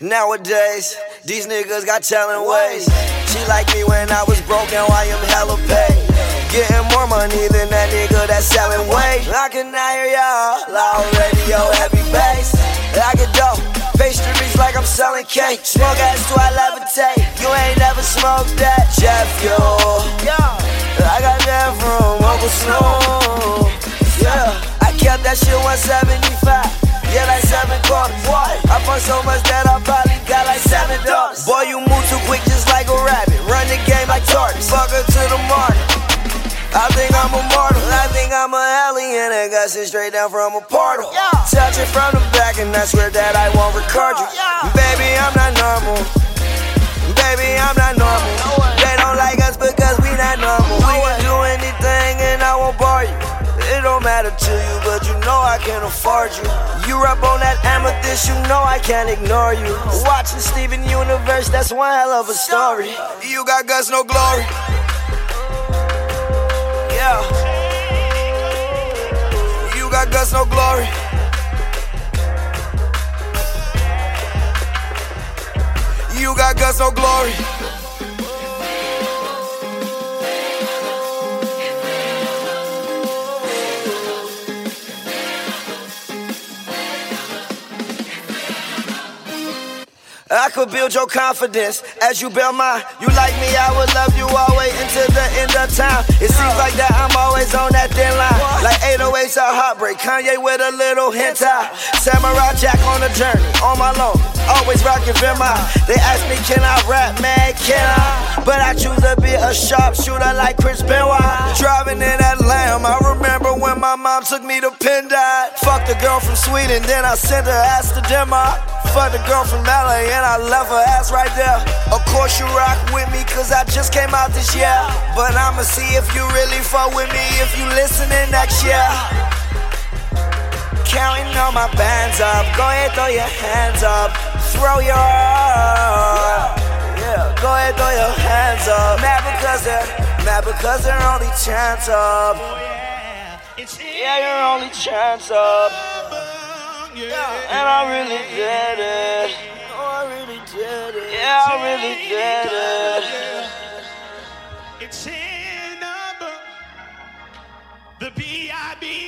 Nowadays, these niggas got telling ways. She like me when I was broke, now I am hella paid. Getting more money than that nigga that's selling weight. I can hear y'all, loud radio, heavy bass. I get dope, pastries like I'm selling cake. Smoke ass do I levitate? You ain't never smoked that, Jeff, yo. I got that from Uncle Snoop. Yeah, I kept that shit 175. Yeah, like and got sent straight down from a portal. Yeah. Touch it from the back and I swear that I won't record you. Yeah. Baby, I'm not normal. Baby, I'm not normal. No they don't like us because we not normal. No we can do anything and I won't bar you. It don't matter to you, but you know I can't afford you. You up on that amethyst, you know I can't ignore you. Watching Steven Universe, that's one hell of a story. You got guts, no glory. Yeah. Got guts, no glory. You got guts, no glory. I could build your confidence as you build mine. You like me, I would love you always until the end of time. It seems like that I'm always on that thin line. Like 808s a heartbreak, Kanye with a little hint Samurai Jack on a journey, on my loan. Always rocking Vimai. They ask me, can I rap, man? Can I? But I choose to be a sharpshooter like Chris Benoit. Took me to Pendine. Fuck the girl from Sweden, then I sent her ass to Denmark. Fuck the girl from LA and I left her ass right there. Of course you rock with me cause I just came out this year. But I'ma see if you really fuck with me if you listening next year. Counting all my bands up, go ahead throw your hands up, throw your yeah, go ahead throw your hands up. Mad because they're mad because they're only chance up. Yeah, your only chance up. Yeah, and I really did it. Oh, I really did it. Yeah, I really did it. It's in the book. The B I B